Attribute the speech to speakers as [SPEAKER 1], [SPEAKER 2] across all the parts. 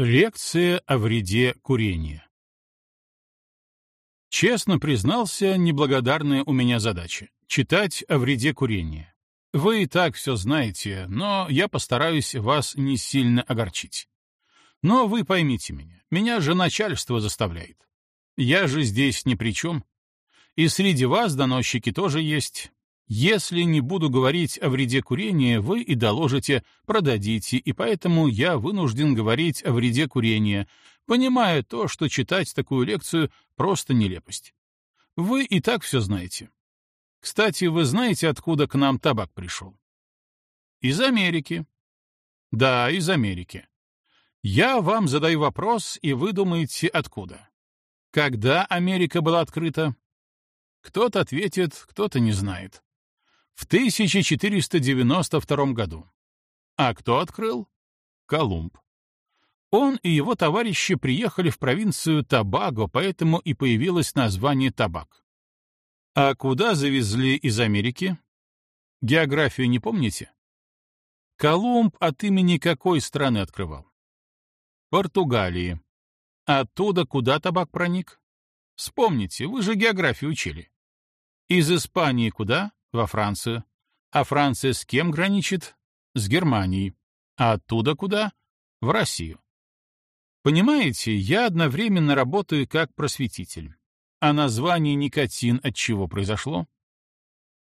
[SPEAKER 1] Лекция о вреде курения. Честно признался, неблагодарная у меня задача — читать о вреде курения. Вы и так все знаете, но я постараюсь вас не сильно огорчить. Но вы поймите меня, меня же начальство заставляет. Я же здесь ни при чем. И среди вас доносчики тоже есть. Если не буду говорить о вреде курения, вы и доложите, продадите, и поэтому я вынужден говорить о вреде курения, понимая то, что читать такую лекцию — просто нелепость. Вы и так все знаете. Кстати, вы знаете, откуда к нам табак пришел? Из Америки. Да, из Америки. Я вам задаю вопрос, и вы думаете, откуда? Когда Америка была открыта? Кто-то ответит, кто-то не знает в 1492 году. А кто открыл? Колумб. Он и его товарищи приехали в провинцию Табаго, поэтому и появилось название табак. А куда завезли из Америки? Географию не помните? Колумб от имени какой страны открывал? Португалии. Оттуда куда табак проник? Вспомните, вы же географию учили. Из Испании куда? Во Францию. А Франция с кем граничит? С Германией. А оттуда куда? В Россию. Понимаете, я одновременно работаю как просветитель. А название никотин от чего произошло?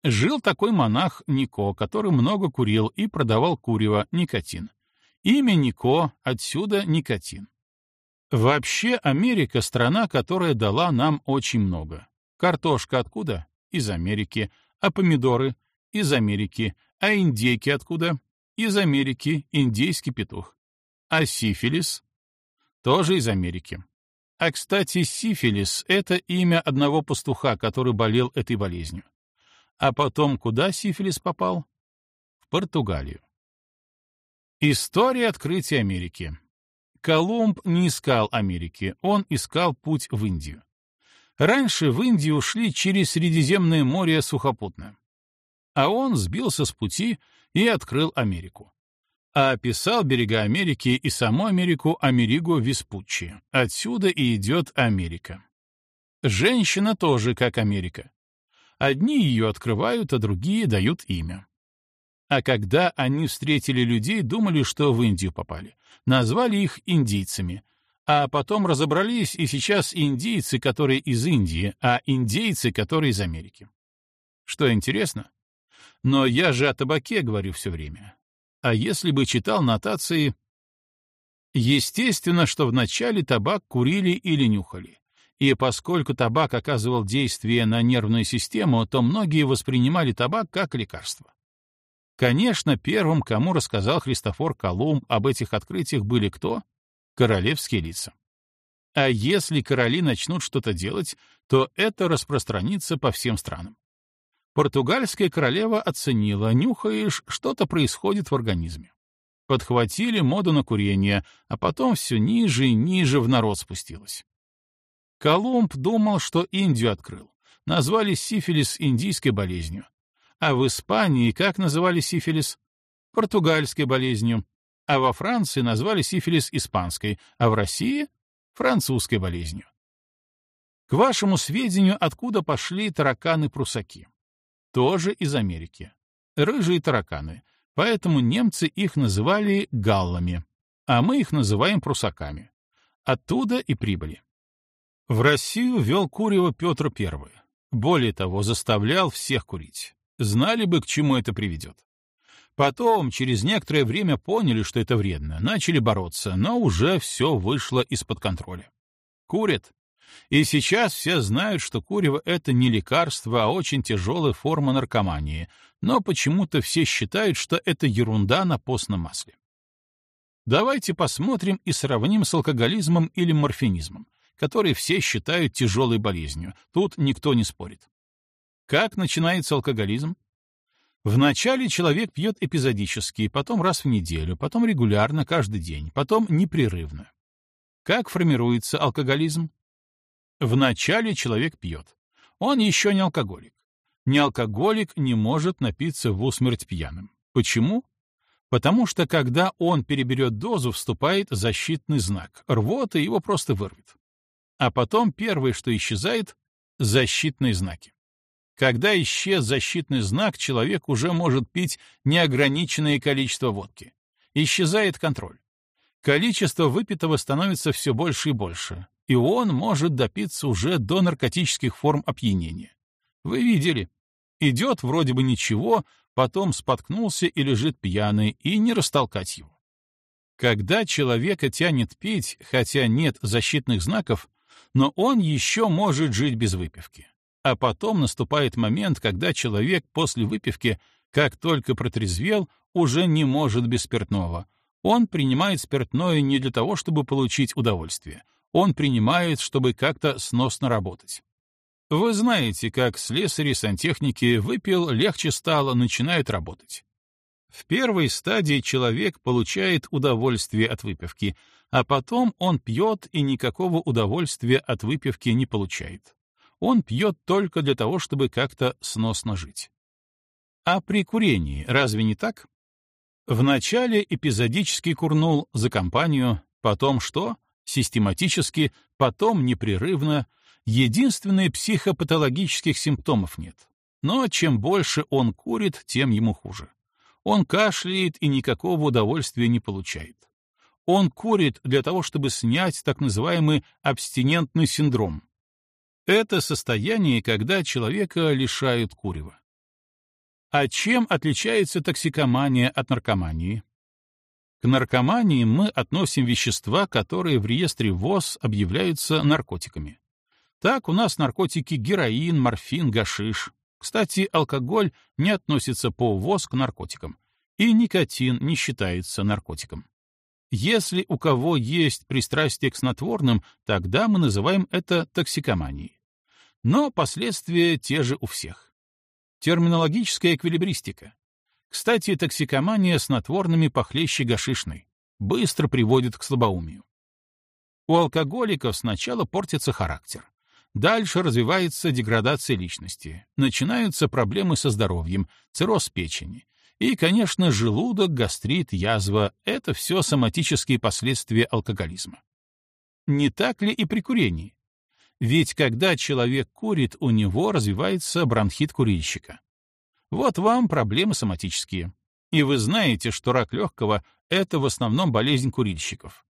[SPEAKER 1] Жил такой монах Нико, который много курил и продавал курево, никотин. Имя Нико, отсюда никотин. Вообще Америка — страна, которая дала нам очень много. Картошка откуда? Из Америки. А помидоры? Из Америки. А индейки откуда? Из Америки. Индейский петух. А сифилис? Тоже из Америки. А, кстати, сифилис — это имя одного пастуха, который болел этой болезнью. А потом куда сифилис попал? В Португалию. История открытия Америки. Колумб не искал Америки, он искал путь в Индию. Раньше в Индию ушли через Средиземное море сухопутно. А он сбился с пути и открыл Америку. А описал берега Америки и саму Америку Америго Веспуччи. Отсюда и идет Америка. Женщина тоже как Америка. Одни ее открывают, а другие дают имя. А когда они встретили людей, думали, что в Индию попали. Назвали их индийцами — а потом разобрались, и сейчас индийцы, которые из Индии, а индейцы, которые из Америки. Что интересно? Но я же о табаке говорю все время. А если бы читал нотации... Естественно, что вначале табак курили или нюхали. И поскольку табак оказывал действие на нервную систему, то многие воспринимали табак как лекарство. Конечно, первым, кому рассказал Христофор Колумб об этих открытиях, были кто? Королевские лица. А если короли начнут что-то делать, то это распространится по всем странам. Португальская королева оценила, нюхаешь, что-то происходит в организме. Подхватили моду на курение, а потом все ниже и ниже в народ спустилось. Колумб думал, что Индию открыл. Назвали сифилис индийской болезнью. А в Испании как называли сифилис? Португальской болезнью а во Франции назвали сифилис испанской, а в России — французской болезнью. К вашему сведению, откуда пошли тараканы-прусаки? Тоже из Америки. Рыжие тараканы, поэтому немцы их называли галлами, а мы их называем прусаками. Оттуда и прибыли. В Россию вел курево Петр I. Более того, заставлял всех курить. Знали бы, к чему это приведет. Потом, через некоторое время поняли, что это вредно, начали бороться, но уже все вышло из-под контроля. Курят. И сейчас все знают, что курево — это не лекарство, а очень тяжелая форма наркомании, но почему-то все считают, что это ерунда на постном масле. Давайте посмотрим и сравним с алкоголизмом или морфинизмом, который все считают тяжелой болезнью. Тут никто не спорит. Как начинается алкоголизм? Вначале человек пьет эпизодически, потом раз в неделю, потом регулярно, каждый день, потом непрерывно. Как формируется алкоголизм? Вначале человек пьет. Он еще не алкоголик. Не алкоголик не может напиться в усмерть пьяным. Почему? Потому что когда он переберет дозу, вступает защитный знак. Рвота его просто вырвет. А потом первое, что исчезает — защитные знаки. Когда исчез защитный знак, человек уже может пить неограниченное количество водки. Исчезает контроль. Количество выпитого становится все больше и больше, и он может допиться уже до наркотических форм опьянения. Вы видели. Идет вроде бы ничего, потом споткнулся и лежит пьяный, и не растолкать его. Когда человека тянет пить, хотя нет защитных знаков, но он еще может жить без выпивки. А потом наступает момент, когда человек после выпивки, как только протрезвел, уже не может без спиртного. Он принимает спиртное не для того, чтобы получить удовольствие. Он принимает, чтобы как-то сносно работать. Вы знаете, как слесари, сантехники выпил, легче стало, начинают работать. В первой стадии человек получает удовольствие от выпивки, а потом он пьет и никакого удовольствия от выпивки не получает. Он пьет только для того, чтобы как-то сносно жить. А при курении разве не так? Вначале эпизодически курнул за компанию, потом что? Систематически, потом непрерывно, Единственных психопатологических симптомов нет. Но чем больше он курит, тем ему хуже. Он кашляет и никакого удовольствия не получает. Он курит для того, чтобы снять так называемый абстинентный синдром. Это состояние, когда человека лишают курева. А чем отличается токсикомания от наркомании? К наркомании мы относим вещества, которые в реестре ВОЗ объявляются наркотиками. Так у нас наркотики героин, морфин, гашиш. Кстати, алкоголь не относится по ВОЗ к наркотикам. И никотин не считается наркотиком. Если у кого есть пристрастие к снотворным, тогда мы называем это токсикоманией. Но последствия те же у всех. Терминологическая эквилибристика. Кстати, токсикомания снотворными похлеще гашишной. Быстро приводит к слабоумию. У алкоголиков сначала портится характер. Дальше развивается деградация личности, начинаются проблемы со здоровьем, цирроз печени. И, конечно, желудок, гастрит, язва — это все соматические последствия алкоголизма. Не так ли и при курении? Ведь когда человек курит, у него развивается бронхит курильщика. Вот вам проблемы соматические. И вы знаете, что рак легкого — это в основном болезнь курильщиков.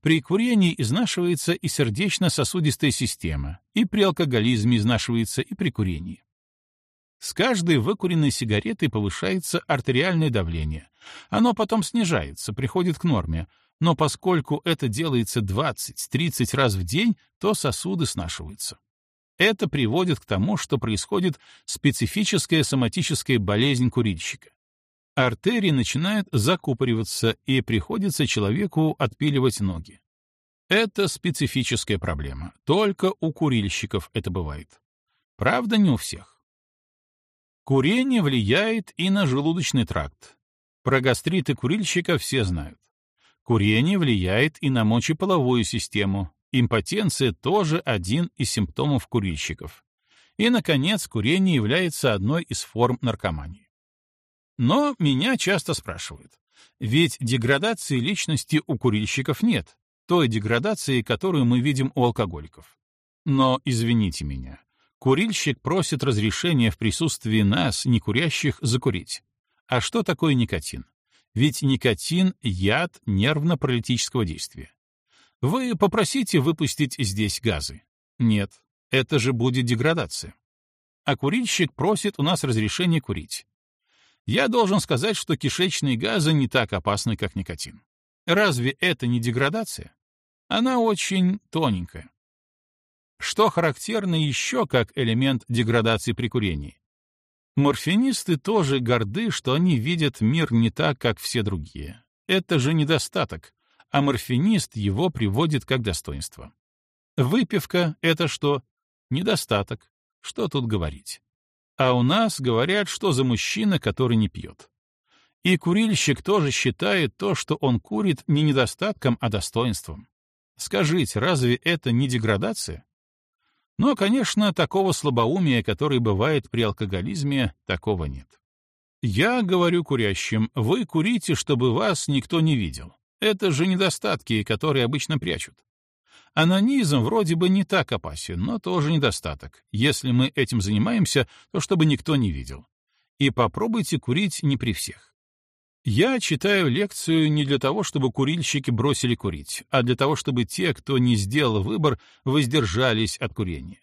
[SPEAKER 1] При курении изнашивается и сердечно-сосудистая система, и при алкоголизме изнашивается и при курении. С каждой выкуренной сигаретой повышается артериальное давление. Оно потом снижается, приходит к норме, но поскольку это делается 20-30 раз в день, то сосуды снашиваются. Это приводит к тому, что происходит специфическая соматическая болезнь курильщика артерии начинают закупориваться, и приходится человеку отпиливать ноги. Это специфическая проблема. Только у курильщиков это бывает. Правда, не у всех. Курение влияет и на желудочный тракт. Про гастриты курильщика все знают. Курение влияет и на мочеполовую систему. Импотенция тоже один из симптомов курильщиков. И, наконец, курение является одной из форм наркомании. Но меня часто спрашивают, ведь деградации личности у курильщиков нет, той деградации, которую мы видим у алкоголиков. Но извините меня, курильщик просит разрешения в присутствии нас, некурящих, закурить. А что такое никотин? Ведь никотин — яд нервно-паралитического действия. Вы попросите выпустить здесь газы. Нет, это же будет деградация. А курильщик просит у нас разрешения курить я должен сказать, что кишечные газы не так опасны, как никотин. Разве это не деградация? Она очень тоненькая. Что характерно еще как элемент деградации при курении? Морфинисты тоже горды, что они видят мир не так, как все другие. Это же недостаток, а морфинист его приводит как достоинство. Выпивка — это что? Недостаток. Что тут говорить? А у нас говорят, что за мужчина, который не пьет. И курильщик тоже считает то, что он курит, не недостатком, а достоинством. Скажите, разве это не деградация? Но, конечно, такого слабоумия, которое бывает при алкоголизме, такого нет. Я говорю курящим, вы курите, чтобы вас никто не видел. Это же недостатки, которые обычно прячут. Анонизм вроде бы не так опасен, но тоже недостаток. Если мы этим занимаемся, то чтобы никто не видел. И попробуйте курить не при всех. Я читаю лекцию не для того, чтобы курильщики бросили курить, а для того, чтобы те, кто не сделал выбор, воздержались от курения.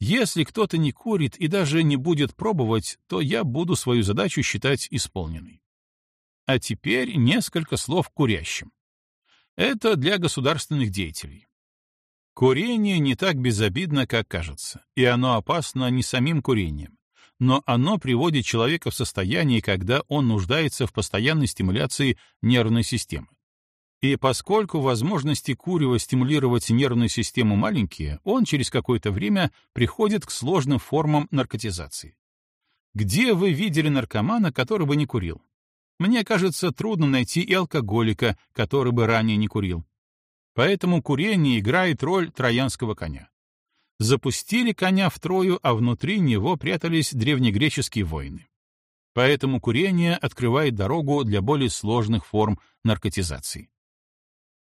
[SPEAKER 1] Если кто-то не курит и даже не будет пробовать, то я буду свою задачу считать исполненной. А теперь несколько слов курящим. Это для государственных деятелей. Курение не так безобидно, как кажется, и оно опасно не самим курением, но оно приводит человека в состояние, когда он нуждается в постоянной стимуляции нервной системы. И поскольку возможности курева стимулировать нервную систему маленькие, он через какое-то время приходит к сложным формам наркотизации. Где вы видели наркомана, который бы не курил? Мне кажется, трудно найти и алкоголика, который бы ранее не курил. Поэтому курение играет роль троянского коня. Запустили коня в Трою, а внутри него прятались древнегреческие воины. Поэтому курение открывает дорогу для более сложных форм наркотизации.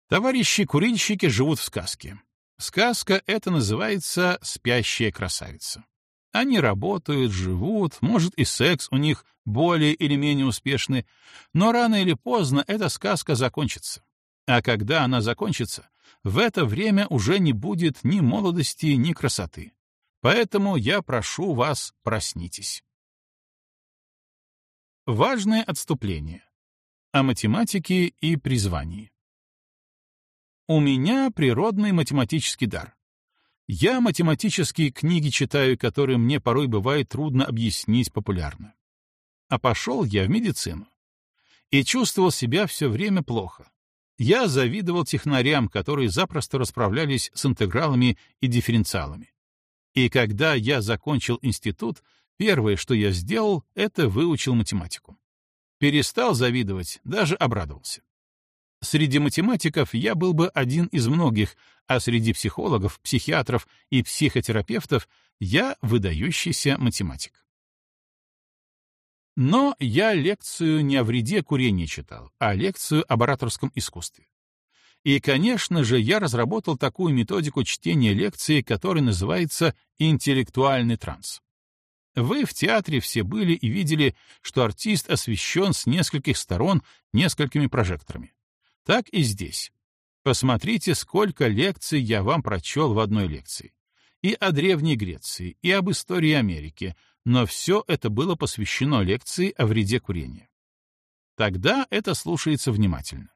[SPEAKER 1] Товарищи-курильщики живут в сказке. Сказка эта называется «Спящая красавица». Они работают, живут, может, и секс у них более или менее успешный, но рано или поздно эта сказка закончится. А когда она закончится, в это время уже не будет ни молодости, ни красоты. Поэтому я прошу вас, проснитесь. Важное отступление. О математике и призвании. У меня природный математический дар. Я математические книги читаю, которые мне порой бывает трудно объяснить популярно. А пошел я в медицину. И чувствовал себя все время плохо. Я завидовал технарям, которые запросто расправлялись с интегралами и дифференциалами. И когда я закончил институт, первое, что я сделал, это выучил математику. Перестал завидовать, даже обрадовался. Среди математиков я был бы один из многих, а среди психологов, психиатров и психотерапевтов я выдающийся математик. Но я лекцию не о вреде курения читал, а лекцию об ораторском искусстве. И, конечно же, я разработал такую методику чтения лекции, которая называется «интеллектуальный транс». Вы в театре все были и видели, что артист освещен с нескольких сторон несколькими прожекторами. Так и здесь. Посмотрите, сколько лекций я вам прочел в одной лекции. И о Древней Греции, и об истории Америки, но все это было посвящено лекции о вреде курения. Тогда это слушается внимательно.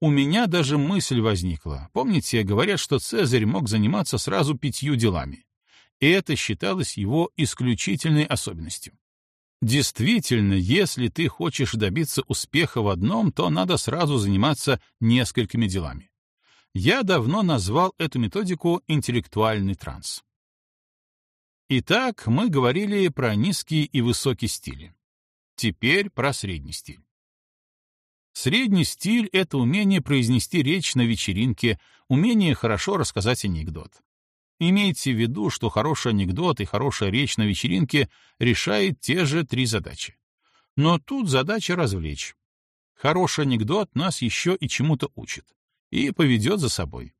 [SPEAKER 1] У меня даже мысль возникла. Помните, говорят, что Цезарь мог заниматься сразу пятью делами. И это считалось его исключительной особенностью. Действительно, если ты хочешь добиться успеха в одном, то надо сразу заниматься несколькими делами. Я давно назвал эту методику интеллектуальный транс. Итак, мы говорили про низкий и высокий стили. Теперь про средний стиль. Средний стиль — это умение произнести речь на вечеринке, умение хорошо рассказать анекдот. Имейте в виду, что хороший анекдот и хорошая речь на вечеринке решает те же три задачи. Но тут задача развлечь. Хороший анекдот нас еще и чему-то учит и поведет за собой.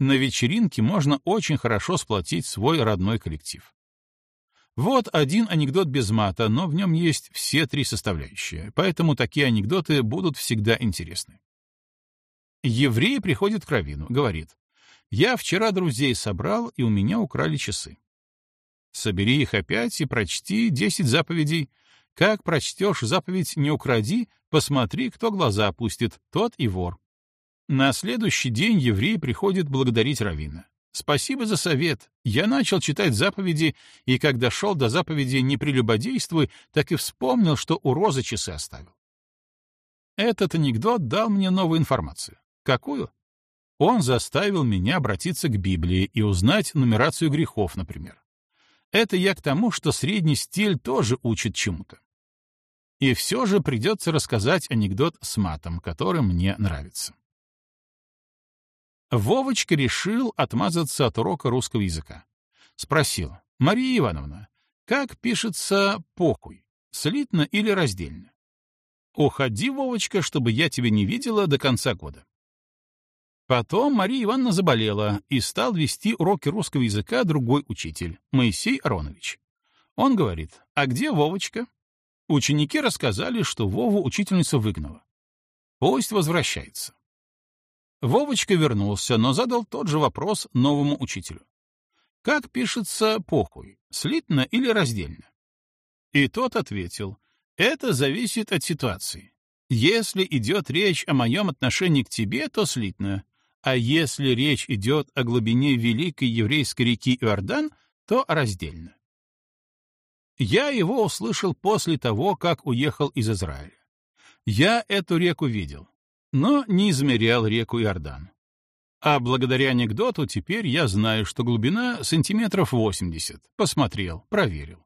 [SPEAKER 1] На вечеринке можно очень хорошо сплотить свой родной коллектив. Вот один анекдот без мата, но в нем есть все три составляющие, поэтому такие анекдоты будут всегда интересны. Еврей приходит к Равину, говорит, я вчера друзей собрал, и у меня украли часы. Собери их опять и прочти десять заповедей. Как прочтешь заповедь «не укради», посмотри, кто глаза опустит, тот и вор. На следующий день еврей приходит благодарить Равина. «Спасибо за совет. Я начал читать заповеди, и когда шел до заповеди «не прелюбодействуй», так и вспомнил, что у Розы часы оставил. Этот анекдот дал мне новую информацию. Какую? Он заставил меня обратиться к Библии и узнать нумерацию грехов, например. Это я к тому, что средний стиль тоже учит чему-то. И все же придется рассказать анекдот с матом, который мне нравится. Вовочка решил отмазаться от урока русского языка. Спросил, «Мария Ивановна, как пишется «похуй»?» слитно или раздельно. Уходи, Вовочка, чтобы я тебя не видела до конца года. Потом Мария Ивановна заболела, и стал вести уроки русского языка другой учитель, Моисей Аронович. Он говорит, а где Вовочка? Ученики рассказали, что Вову учительница выгнала. Пусть возвращается. Вовочка вернулся, но задал тот же вопрос новому учителю. Как пишется похуй, слитно или раздельно? И тот ответил, это зависит от ситуации. Если идет речь о моем отношении к тебе, то слитно, а если речь идет о глубине великой еврейской реки Иордан, то раздельно. Я его услышал после того, как уехал из Израиля. Я эту реку видел, но не измерял реку Иордан. А благодаря анекдоту теперь я знаю, что глубина сантиметров 80. Посмотрел, проверил.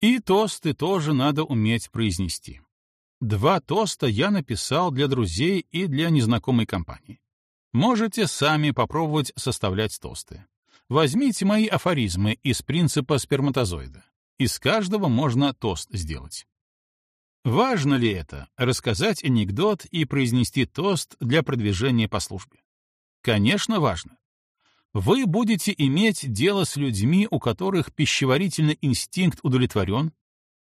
[SPEAKER 1] И тосты тоже надо уметь произнести. Два тоста я написал для друзей и для незнакомой компании. Можете сами попробовать составлять тосты. Возьмите мои афоризмы из принципа сперматозоида. Из каждого можно тост сделать. Важно ли это — рассказать анекдот и произнести тост для продвижения по службе? Конечно, важно. Вы будете иметь дело с людьми, у которых пищеварительный инстинкт удовлетворен,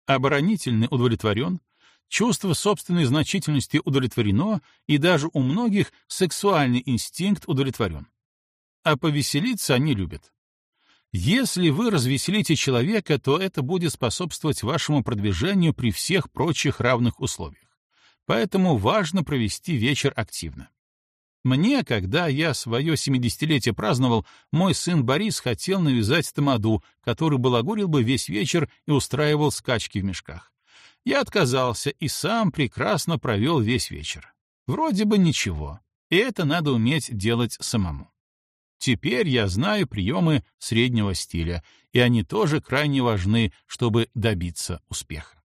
[SPEAKER 1] оборонительный удовлетворен, чувство собственной значительности удовлетворено, и даже у многих сексуальный инстинкт удовлетворен. А повеселиться они любят. Если вы развеселите человека, то это будет способствовать вашему продвижению при всех прочих равных условиях. Поэтому важно провести вечер активно. Мне, когда я свое семидесятилетие праздновал, мой сын Борис хотел навязать тамаду, который балагурил бы весь вечер и устраивал скачки в мешках. Я отказался и сам прекрасно провел весь вечер. Вроде бы ничего, и это надо уметь делать самому. Теперь я знаю приемы среднего стиля, и они тоже крайне важны, чтобы добиться успеха.